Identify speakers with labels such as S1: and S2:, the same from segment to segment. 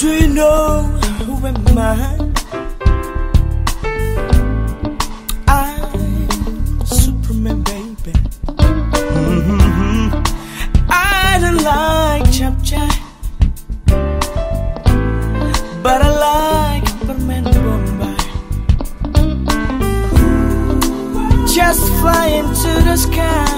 S1: Do you know who am I? I'm Superman, baby. I don't like but I like Superman. Just fly into the sky,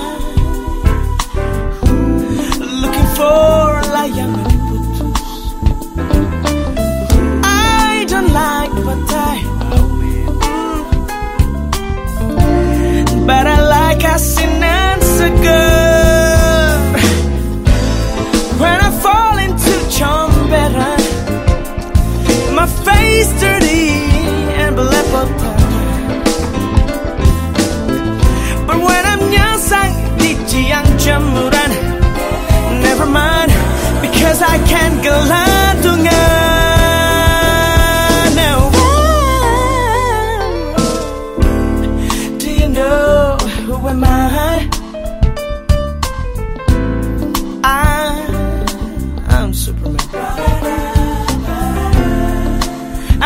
S1: My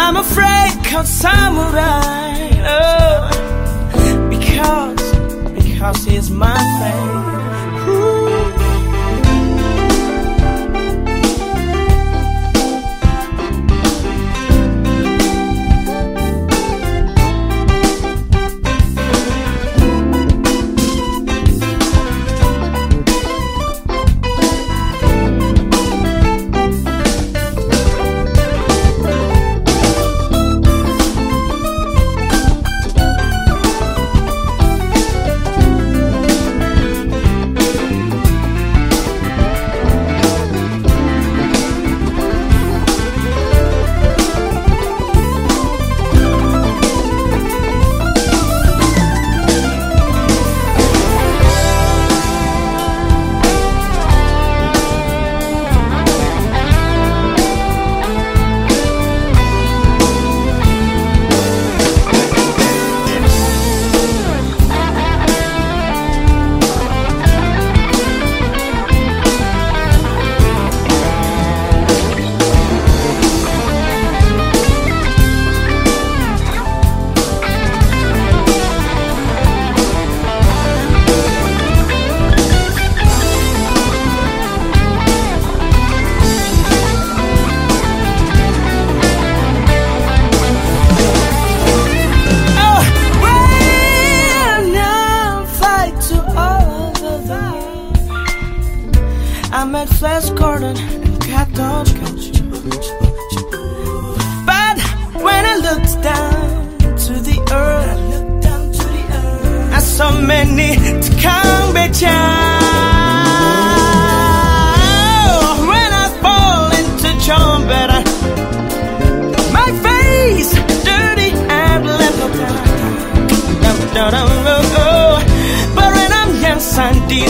S1: I'm afraid called samurai. Oh, because because he's my friend. Ooh. Met Flash Gordon. And Cat Dodge But when I looked down to the earth, I saw many to come When I fall into John better my face dirty and left But when I'm young, Santi,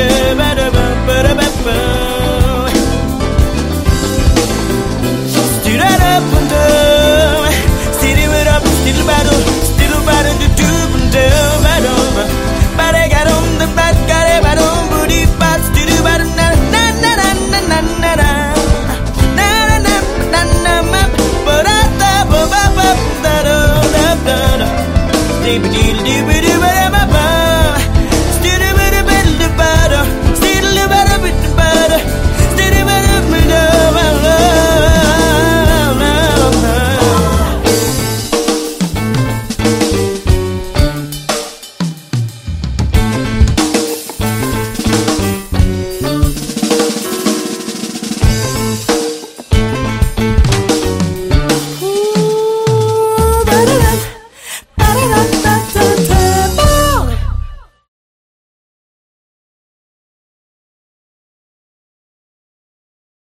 S1: Still at do Baby,